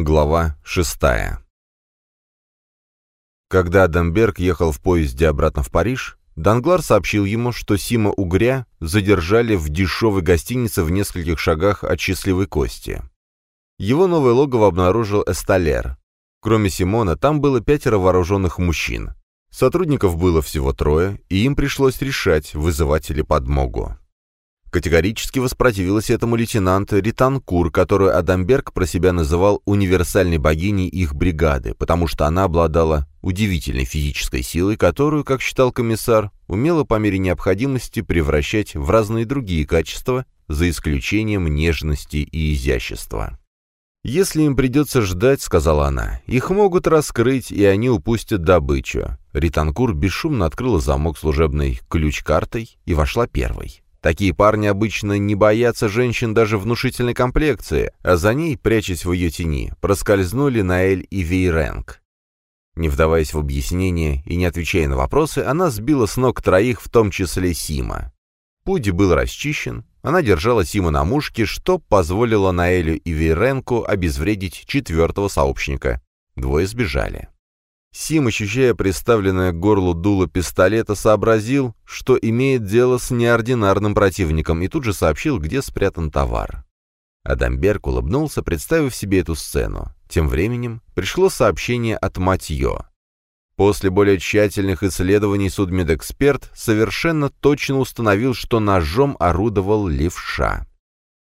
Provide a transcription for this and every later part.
Глава шестая. Когда Адамберг ехал в поезде обратно в Париж, Данглар сообщил ему, что Сима Угря задержали в дешевой гостинице в нескольких шагах от Счастливой Кости. Его новое логово обнаружил Эсталер. Кроме Симона, там было пятеро вооруженных мужчин. Сотрудников было всего трое, и им пришлось решать, вызывать или подмогу. Категорически воспротивился этому лейтенант Ританкур, которую Адамберг про себя называл универсальной богиней их бригады, потому что она обладала удивительной физической силой, которую, как считал комиссар, умела по мере необходимости превращать в разные другие качества, за исключением нежности и изящества. «Если им придется ждать, — сказала она, — их могут раскрыть, и они упустят добычу». Ританкур бесшумно открыла замок служебной ключ-картой и вошла первой. Такие парни обычно не боятся женщин даже внушительной комплекции, а за ней, прячась в ее тени, проскользнули Наэль и Вейренг. Не вдаваясь в объяснение и не отвечая на вопросы, она сбила с ног троих, в том числе Сима. Путь был расчищен, она держала Сима на мушке, что позволило Наэлю и Вейренку обезвредить четвертого сообщника. Двое сбежали. Сим, ощущая приставленное к горлу дуло пистолета, сообразил, что имеет дело с неординарным противником, и тут же сообщил, где спрятан товар. Адамберг улыбнулся, представив себе эту сцену. Тем временем пришло сообщение от Матье. После более тщательных исследований судмедэксперт совершенно точно установил, что ножом орудовал левша.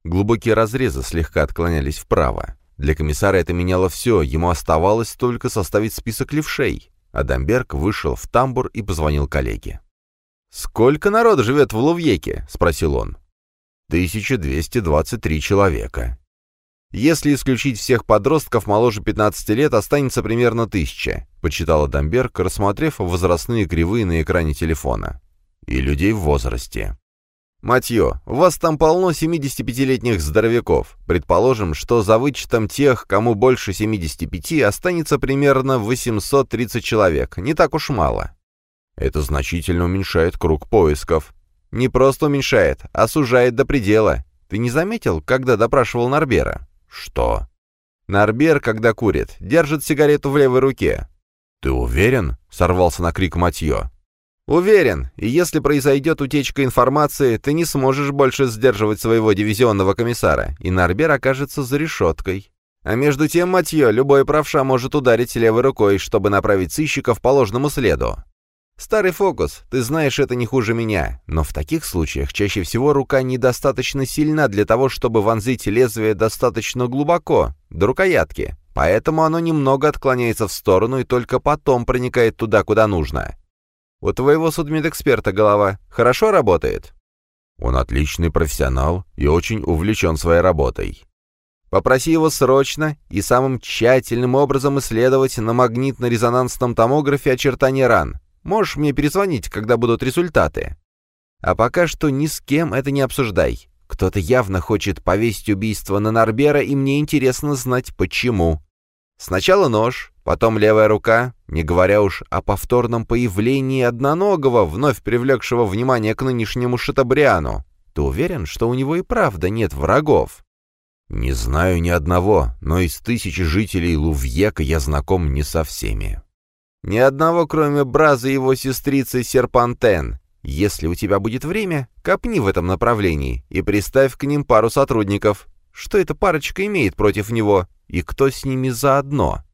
Глубокие разрезы слегка отклонялись вправо. Для комиссара это меняло все, ему оставалось только составить список левшей. Адамберг вышел в тамбур и позвонил коллеге. «Сколько народу живет в Лувьеке?» — спросил он. «1223 человека. Если исключить всех подростков моложе 15 лет, останется примерно тысяча», — подсчитал Адамберг, рассмотрев возрастные кривые на экране телефона. «И людей в возрасте». «Матье, у вас там полно 75-летних здоровяков. Предположим, что за вычетом тех, кому больше 75, останется примерно 830 человек. Не так уж мало». Это значительно уменьшает круг поисков. Не просто уменьшает, а сужает до предела. Ты не заметил, когда допрашивал Нарбера? Что? Нарбер, когда курит, держит сигарету в левой руке. Ты уверен? Сорвался на крик Матье. «Уверен, и если произойдет утечка информации, ты не сможешь больше сдерживать своего дивизионного комиссара, и Нарбер окажется за решеткой. А между тем, Матье, любой правша может ударить левой рукой, чтобы направить сыщиков по ложному следу. Старый фокус, ты знаешь это не хуже меня, но в таких случаях чаще всего рука недостаточно сильна для того, чтобы вонзить лезвие достаточно глубоко, до рукоятки, поэтому оно немного отклоняется в сторону и только потом проникает туда, куда нужно». У твоего судмедэксперта голова хорошо работает?» «Он отличный профессионал и очень увлечен своей работой». «Попроси его срочно и самым тщательным образом исследовать на магнитно-резонансном томографе очертания ран. Можешь мне перезвонить, когда будут результаты. А пока что ни с кем это не обсуждай. Кто-то явно хочет повесить убийство на Нарбера, и мне интересно знать, почему. Сначала нож, потом левая рука, не говоря уж о повторном появлении одноногого, вновь привлекшего внимание к нынешнему Шатабриану. Ты уверен, что у него и правда нет врагов? Не знаю ни одного, но из тысячи жителей Лувьека я знаком не со всеми. Ни одного, кроме Браза и его сестрицы Серпантен. Если у тебя будет время, копни в этом направлении и приставь к ним пару сотрудников. Что эта парочка имеет против него? И кто с ними заодно?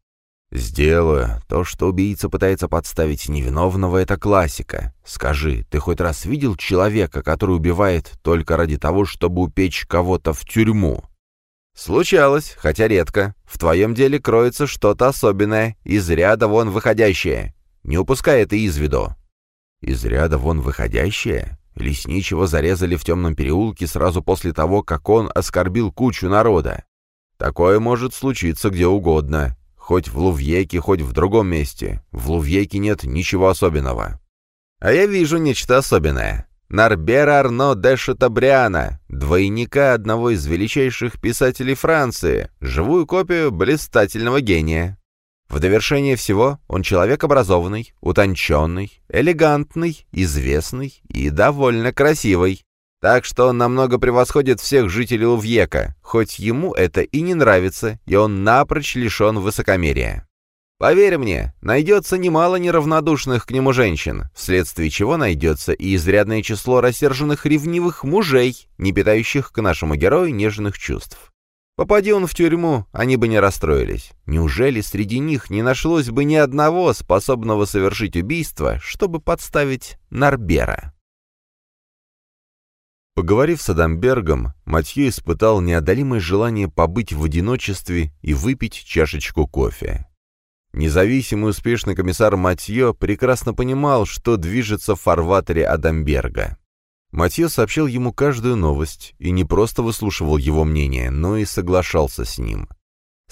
«Сделаю. То, что убийца пытается подставить невиновного, это классика. Скажи, ты хоть раз видел человека, который убивает только ради того, чтобы упечь кого-то в тюрьму?» «Случалось, хотя редко. В твоем деле кроется что-то особенное, из ряда вон выходящее. Не упускай это из виду». «Из ряда вон выходящее?» Лесничего зарезали в темном переулке сразу после того, как он оскорбил кучу народа. Такое может случиться где угодно, хоть в Лувьеке, хоть в другом месте. В Лувьеке нет ничего особенного. А я вижу нечто особенное. Нарбера Арно де Шатабриана, двойника одного из величайших писателей Франции, живую копию блистательного гения. В довершение всего он человек образованный, утонченный, элегантный, известный и довольно красивый. Так что он намного превосходит всех жителей Лувьека, хоть ему это и не нравится, и он напрочь лишен высокомерия. Поверь мне, найдется немало неравнодушных к нему женщин, вследствие чего найдется и изрядное число рассерженных ревнивых мужей, не питающих к нашему герою нежных чувств. Попади он в тюрьму, они бы не расстроились. Неужели среди них не нашлось бы ни одного, способного совершить убийство, чтобы подставить Нарбера? Поговорив с Адамбергом, Матье испытал неодолимое желание побыть в одиночестве и выпить чашечку кофе. Независимый успешный комиссар Матье прекрасно понимал, что движется в фарватере Адамберга. Матье сообщил ему каждую новость и не просто выслушивал его мнение, но и соглашался с ним.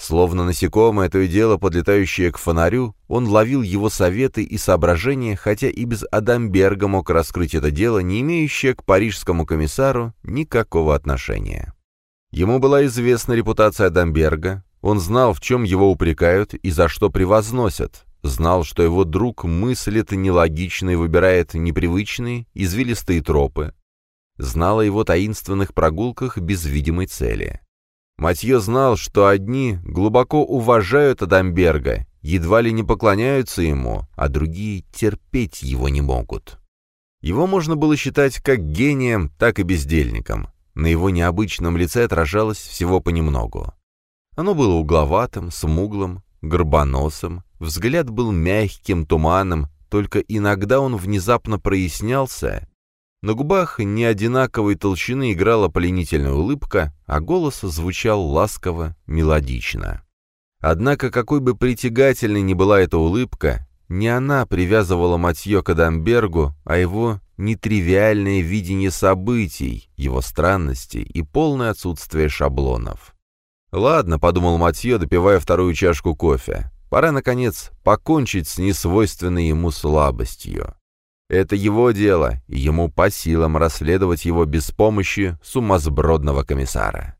Словно насекомое, то и дело подлетающее к фонарю, он ловил его советы и соображения, хотя и без Адамберга мог раскрыть это дело, не имеющее к парижскому комиссару никакого отношения. Ему была известна репутация Адамберга, он знал, в чем его упрекают и за что превозносят, знал, что его друг мыслит нелогично и выбирает непривычные, извилистые тропы, знал о его таинственных прогулках без видимой цели. Матье знал, что одни глубоко уважают Адамберга, едва ли не поклоняются ему, а другие терпеть его не могут. Его можно было считать как гением, так и бездельником. На его необычном лице отражалось всего понемногу. Оно было угловатым, смуглым, горбоносым, взгляд был мягким, туманным, только иногда он внезапно прояснялся, на губах не одинаковой толщины играла пленительная улыбка, а голос звучал ласково, мелодично. Однако, какой бы притягательной ни была эта улыбка, не она привязывала Матье к Адамбергу, а его нетривиальное видение событий, его странностей и полное отсутствие шаблонов. «Ладно», — подумал Матье, допивая вторую чашку кофе, — «пора, наконец, покончить с несвойственной ему слабостью». Это его дело, и ему по силам расследовать его без помощи сумасбродного комиссара.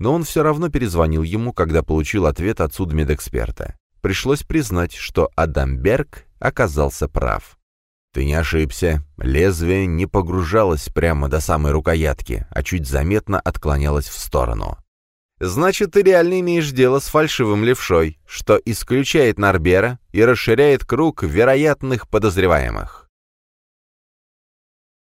Но он все равно перезвонил ему, когда получил ответ от судмедэксперта. Пришлось признать, что Адамберг оказался прав. «Ты не ошибся. Лезвие не погружалось прямо до самой рукоятки, а чуть заметно отклонялось в сторону. Значит, ты реально имеешь дело с фальшивым левшой, что исключает Нарбера и расширяет круг вероятных подозреваемых.